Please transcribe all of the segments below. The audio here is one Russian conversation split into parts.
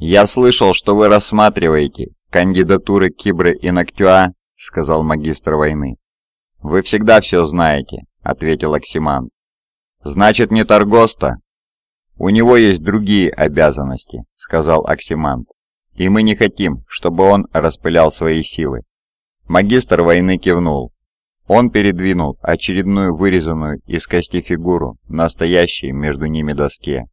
«Я слышал, что вы рассматриваете кандидатуры Кибры и Ноктюа», — сказал магистр войны. «Вы всегда все знаете», — ответил Оксиман. «Значит, не Торгоста?» «У него есть другие обязанности», — сказал Оксимант. «И мы не хотим, чтобы он распылял свои силы». Магистр войны кивнул. Он передвинул очередную вырезанную из кости фигуру на стоящей между ними доске.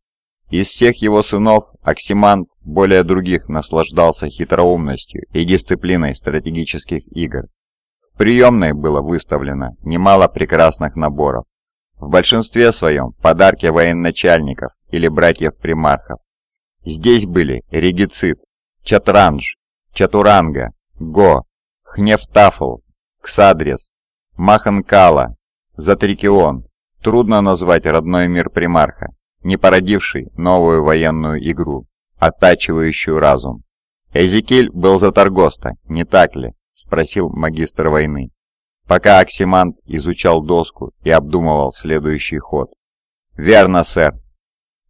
Из всех его сынов Оксимант более других наслаждался хитроумностью и дисциплиной стратегических игр. В приемной было выставлено немало прекрасных наборов. В большинстве своем подарки военачальников или братьев-примархов. Здесь были регицид, чатранж, чатуранга, го, хнефтафл, ксадрес, маханкала, затрикион. Трудно назвать родной мир примарха, не породивший новую военную игру, оттачивающую разум. Эзекиль был за Торгоста, не так ли? Спросил магистр войны пока Оксимант изучал доску и обдумывал следующий ход. «Верно, сэр.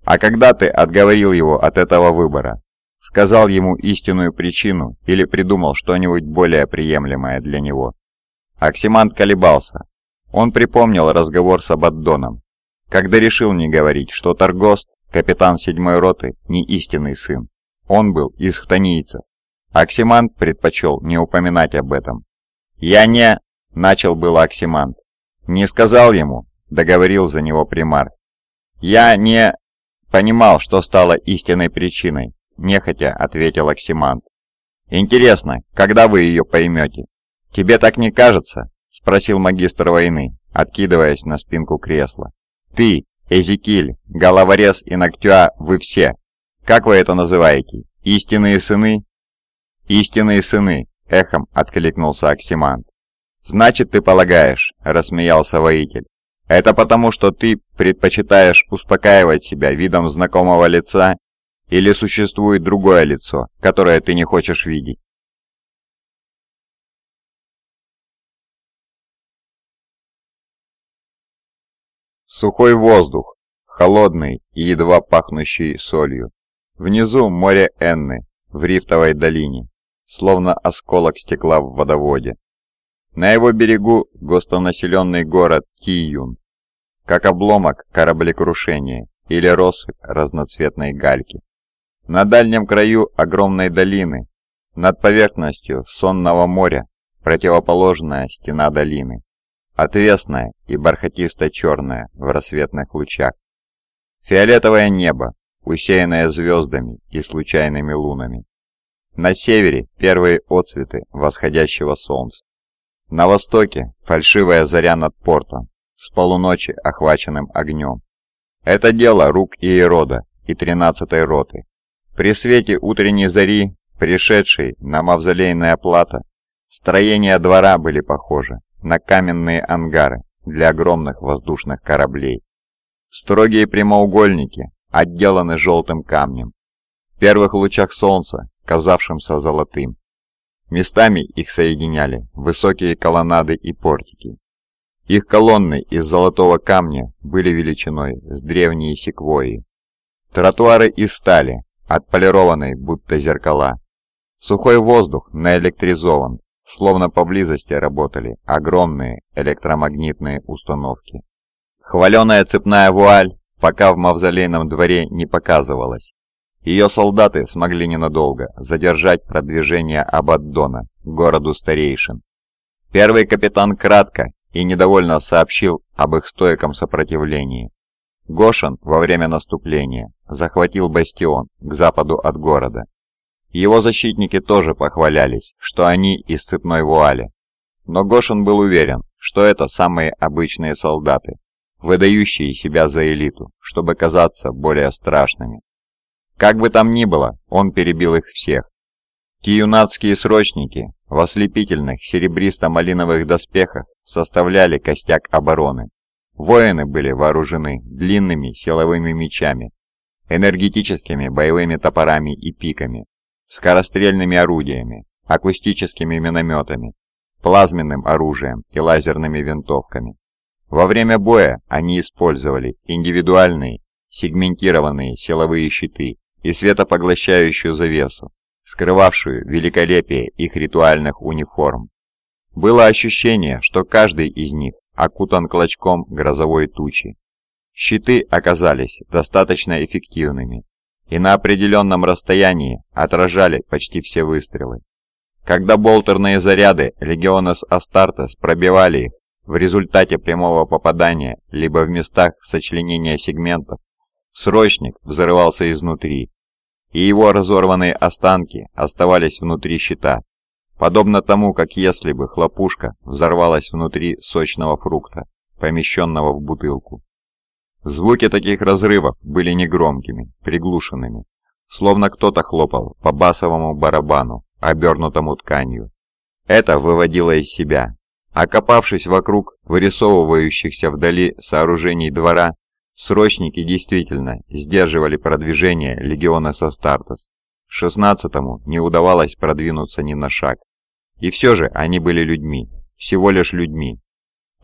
А когда ты отговорил его от этого выбора? Сказал ему истинную причину или придумал что-нибудь более приемлемое для него?» Оксимант колебался. Он припомнил разговор с Абаддоном, когда решил не говорить, что Торгост, капитан седьмой роты, не истинный сын. Он был из хтонийцев. Оксимант предпочел не упоминать об этом. «Я не...» Начал было Оксимант. «Не сказал ему», — договорил за него примар. «Я не...» «Понимал, что стало истинной причиной», — нехотя ответил Оксимант. «Интересно, когда вы ее поймете?» «Тебе так не кажется?» — спросил магистр войны, откидываясь на спинку кресла. «Ты, Эзекиль, головорез и Ноктюа, вы все. Как вы это называете? Истинные сыны?» «Истинные сыны», — эхом откликнулся Оксимант. «Значит, ты полагаешь», — рассмеялся воитель. «Это потому, что ты предпочитаешь успокаивать себя видом знакомого лица или существует другое лицо, которое ты не хочешь видеть?» Сухой воздух, холодный и едва пахнущий солью. Внизу море Энны, в рифтовой долине, словно осколок стекла в водоводе. На его берегу густонаселенный город Киюн, как обломок кораблекрушения или россыпь разноцветной гальки. На дальнем краю огромной долины, над поверхностью сонного моря, противоположная стена долины, отвесная и бархатисто-черная в рассветных лучах. Фиолетовое небо, усеянное звездами и случайными лунами. На севере первые отцветы восходящего солнца. На востоке фальшивая заря над портом, с полуночи охваченным огнем. Это дело рук Иерода и тринадцатой роты. При свете утренней зари, пришедшей на мавзолейная плата, строения двора были похожи на каменные ангары для огромных воздушных кораблей. Строгие прямоугольники отделаны желтым камнем, в первых лучах солнца, казавшимся золотым. Местами их соединяли высокие колоннады и портики. Их колонны из золотого камня были величиной с древние секвои. Тротуары из стали, отполированной будто зеркала. Сухой воздух наэлектризован, словно поблизости работали огромные электромагнитные установки. Хваленая цепная вуаль пока в мавзолейном дворе не показывалась. Ее солдаты смогли ненадолго задержать продвижение Абаддона к городу старейшин. Первый капитан кратко и недовольно сообщил об их стойком сопротивлении. Гошин во время наступления захватил бастион к западу от города. Его защитники тоже похвалялись, что они из цепной вуали. Но Гошин был уверен, что это самые обычные солдаты, выдающие себя за элиту, чтобы казаться более страшными. Как бы там ни было, он перебил их всех. Киюнатские срочники в ослепительных серебристо-малиновых доспехах составляли костяк обороны. Воины были вооружены длинными силовыми мечами, энергетическими боевыми топорами и пиками, скорострельными орудиями, акустическими минометами, плазменным оружием и лазерными винтовками. Во время боя они использовали индивидуальные сегментированные силовые щиты и светопоглощающую завесу, скрывавшую великолепие их ритуальных униформ. Было ощущение, что каждый из них окутан клочком грозовой тучи. Щиты оказались достаточно эффективными и на определенном расстоянии отражали почти все выстрелы. Когда болтерные заряды Легионес Астартес пробивали их в результате прямого попадания либо в местах сочленения сегментов, срочник взрывался изнутри, и его разорванные останки оставались внутри щита, подобно тому, как если бы хлопушка взорвалась внутри сочного фрукта, помещенного в бутылку. Звуки таких разрывов были негромкими, приглушенными, словно кто-то хлопал по басовому барабану, обернутому тканью. Это выводило из себя. Окопавшись вокруг вырисовывающихся вдали сооружений двора, срочники действительно сдерживали продвижение легиона Састартес. Шестнадцатому не удавалось продвинуться ни на шаг. И все же они были людьми, всего лишь людьми,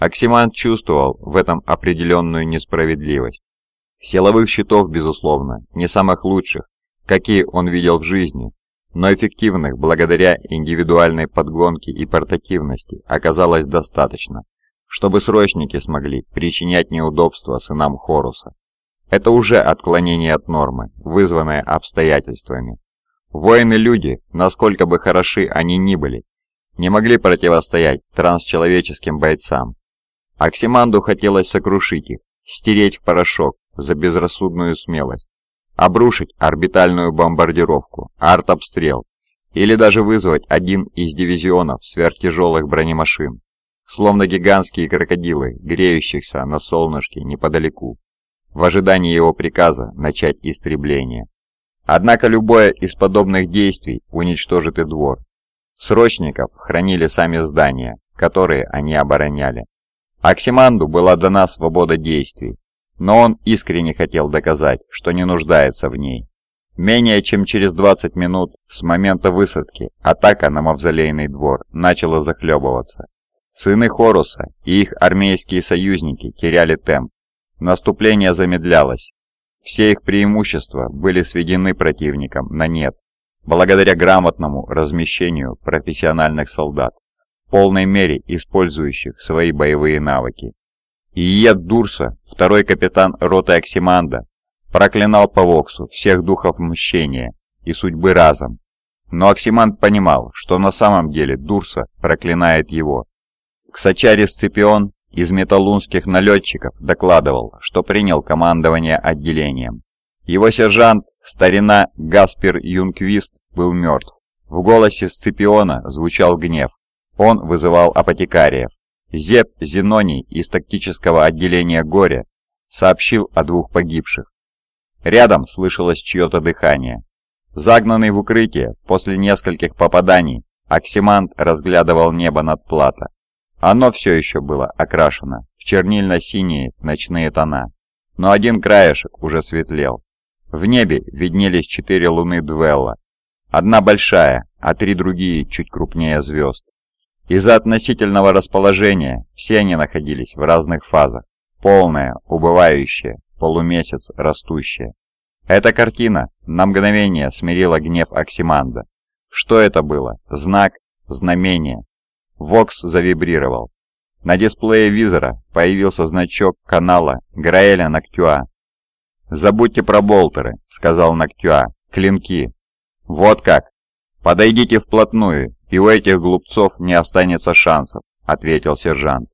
Оксимант чувствовал в этом определенную несправедливость. Силовых щитов, безусловно, не самых лучших, какие он видел в жизни, но эффективных благодаря индивидуальной подгонке и портативности оказалось достаточно, чтобы срочники смогли причинять неудобства сынам Хоруса. Это уже отклонение от нормы, вызванное обстоятельствами. Воины-люди, насколько бы хороши они ни были, не могли противостоять трансчеловеческим бойцам, Оксиманду хотелось сокрушить их, стереть в порошок за безрассудную смелость, обрушить орбитальную бомбардировку, артобстрел, или даже вызвать один из дивизионов сверхтяжелых бронемашин, словно гигантские крокодилы, греющихся на солнышке неподалеку, в ожидании его приказа начать истребление. Однако любое из подобных действий уничтожит и двор. Срочников хранили сами здания, которые они обороняли. Оксиманду была дана свобода действий, но он искренне хотел доказать, что не нуждается в ней. Менее чем через 20 минут с момента высадки атака на мавзолейный двор начала захлебываться. Сыны Хоруса и их армейские союзники теряли темп. Наступление замедлялось. Все их преимущества были сведены противником на нет, благодаря грамотному размещению профессиональных солдат полной мере использующих свои боевые навыки. Иед Дурса, второй капитан роты Оксиманда, проклинал по Воксу всех духов мщения и судьбы разом. Но Оксиманд понимал, что на самом деле Дурса проклинает его. Ксачари Сципион из металлунских налетчиков докладывал, что принял командование отделением. Его сержант, старина Гаспер Юнквист, был мертв. В голосе Сципиона звучал гнев. Он вызывал апотекариев. Зеп Зеноний из тактического отделения Горя сообщил о двух погибших. Рядом слышалось чье-то дыхание. Загнанный в укрытие после нескольких попаданий, Оксимант разглядывал небо над плато. Оно все еще было окрашено в чернильно-синие ночные тона, но один краешек уже светлел. В небе виднелись четыре луны Двелла. Одна большая, а три другие чуть крупнее звезд. Из-за относительного расположения все они находились в разных фазах. Полная, убывающая, полумесяц, растущая. Эта картина на мгновение смирила гнев Оксиманда. Что это было? Знак? Знамение? Вокс завибрировал. На дисплее визора появился значок канала Граэля Ноктюа. «Забудьте про болтеры», — сказал Ноктюа. «Клинки». «Вот как. Подойдите вплотную «И у этих глупцов не останется шансов», — ответил сержант.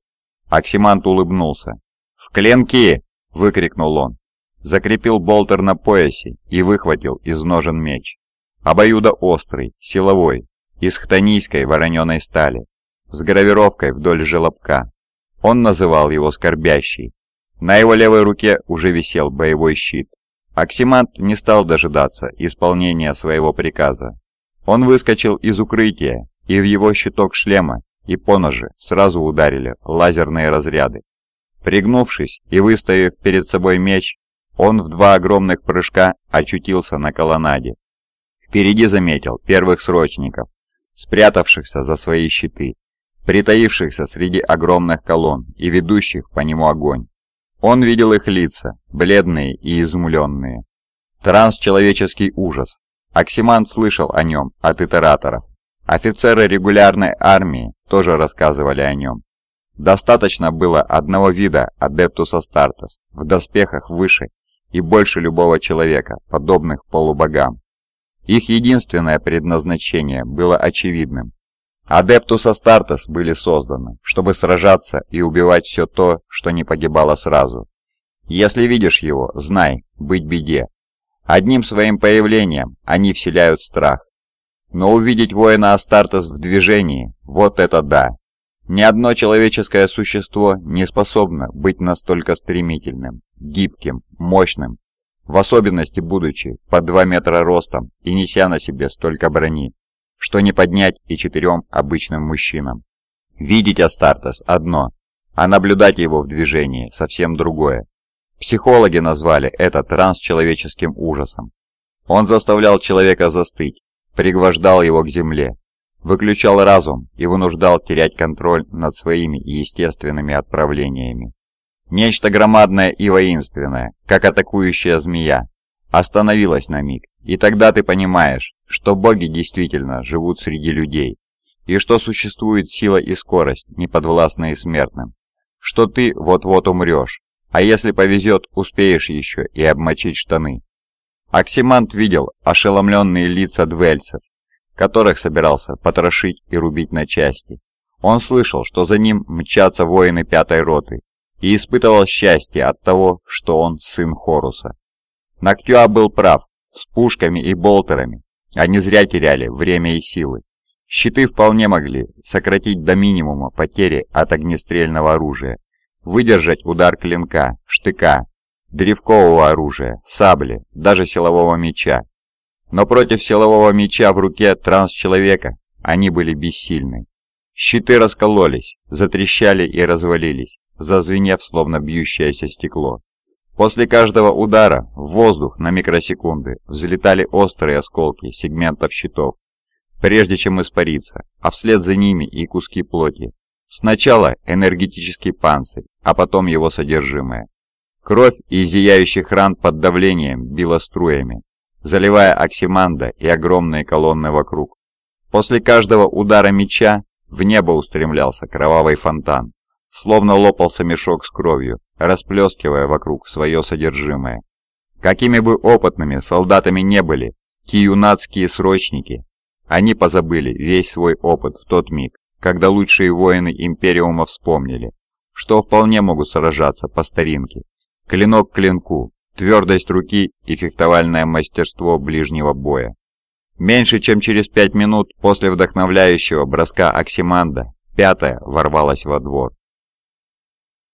Оксимант улыбнулся. «В клинки!» — выкрикнул он. Закрепил болтер на поясе и выхватил из ножен меч. Обоюдо острый, силовой, из хтонийской вороненой стали, с гравировкой вдоль желобка. Он называл его «скорбящий». На его левой руке уже висел боевой щит. Оксимант не стал дожидаться исполнения своего приказа. Он выскочил из укрытия, и в его щиток шлема и по ноже сразу ударили лазерные разряды. Пригнувшись и выставив перед собой меч, он в два огромных прыжка очутился на колоннаде. Впереди заметил первых срочников, спрятавшихся за свои щиты, притаившихся среди огромных колонн и ведущих по нему огонь. Он видел их лица, бледные и изумленные. Трансчеловеческий ужас. Оксимант слышал о нем от итераторов. Офицеры регулярной армии тоже рассказывали о нем. Достаточно было одного вида Адептус Астартес в доспехах выше и больше любого человека, подобных полубогам. Их единственное предназначение было очевидным. Адептус Астартес были созданы, чтобы сражаться и убивать все то, что не погибало сразу. Если видишь его, знай, быть беде. Одним своим появлением они вселяют страх. Но увидеть воина Астартес в движении – вот это да. Ни одно человеческое существо не способно быть настолько стремительным, гибким, мощным, в особенности будучи под 2 метра ростом и неся на себе столько брони, что не поднять и четырем обычным мужчинам. Видеть Астартес одно, а наблюдать его в движении совсем другое. Психологи назвали это трансчеловеческим ужасом. Он заставлял человека застыть, пригвождал его к земле, выключал разум и вынуждал терять контроль над своими естественными отправлениями. Нечто громадное и воинственное, как атакующая змея, остановилось на миг, и тогда ты понимаешь, что боги действительно живут среди людей, и что существует сила и скорость, неподвластные смертным, что ты вот-вот умрешь, а если повезет, успеешь еще и обмочить штаны. Оксимант видел ошеломленные лица двельцев, которых собирался потрошить и рубить на части. Он слышал, что за ним мчатся воины пятой роты, и испытывал счастье от того, что он сын Хоруса. Ноктюа был прав, с пушками и болтерами они зря теряли время и силы. Щиты вполне могли сократить до минимума потери от огнестрельного оружия, выдержать удар клинка, штыка, древкового оружия, сабли, даже силового меча. Но против силового меча в руке трансчеловека они были бессильны. Щиты раскололись, затрещали и развалились, зазвенев словно бьющееся стекло. После каждого удара в воздух на микросекунды взлетали острые осколки сегментов щитов, прежде чем испариться, а вслед за ними и куски плоти. Сначала энергетический панцирь, а потом его содержимое. Кровь из зияющих ран под давлением била струями, заливая Оксиманда и огромные колонны вокруг. После каждого удара меча в небо устремлялся кровавый фонтан, словно лопался мешок с кровью, расплескивая вокруг свое содержимое. Какими бы опытными солдатами не были киюнатские срочники, они позабыли весь свой опыт в тот миг, когда лучшие воины Империума вспомнили, что вполне могут сражаться по старинке, клинок к клинку, твердость руки и фехтовальное мастерство ближнего боя. Меньше чем через пять минут после вдохновляющего броска Оксиманда, пятая ворвалась во двор.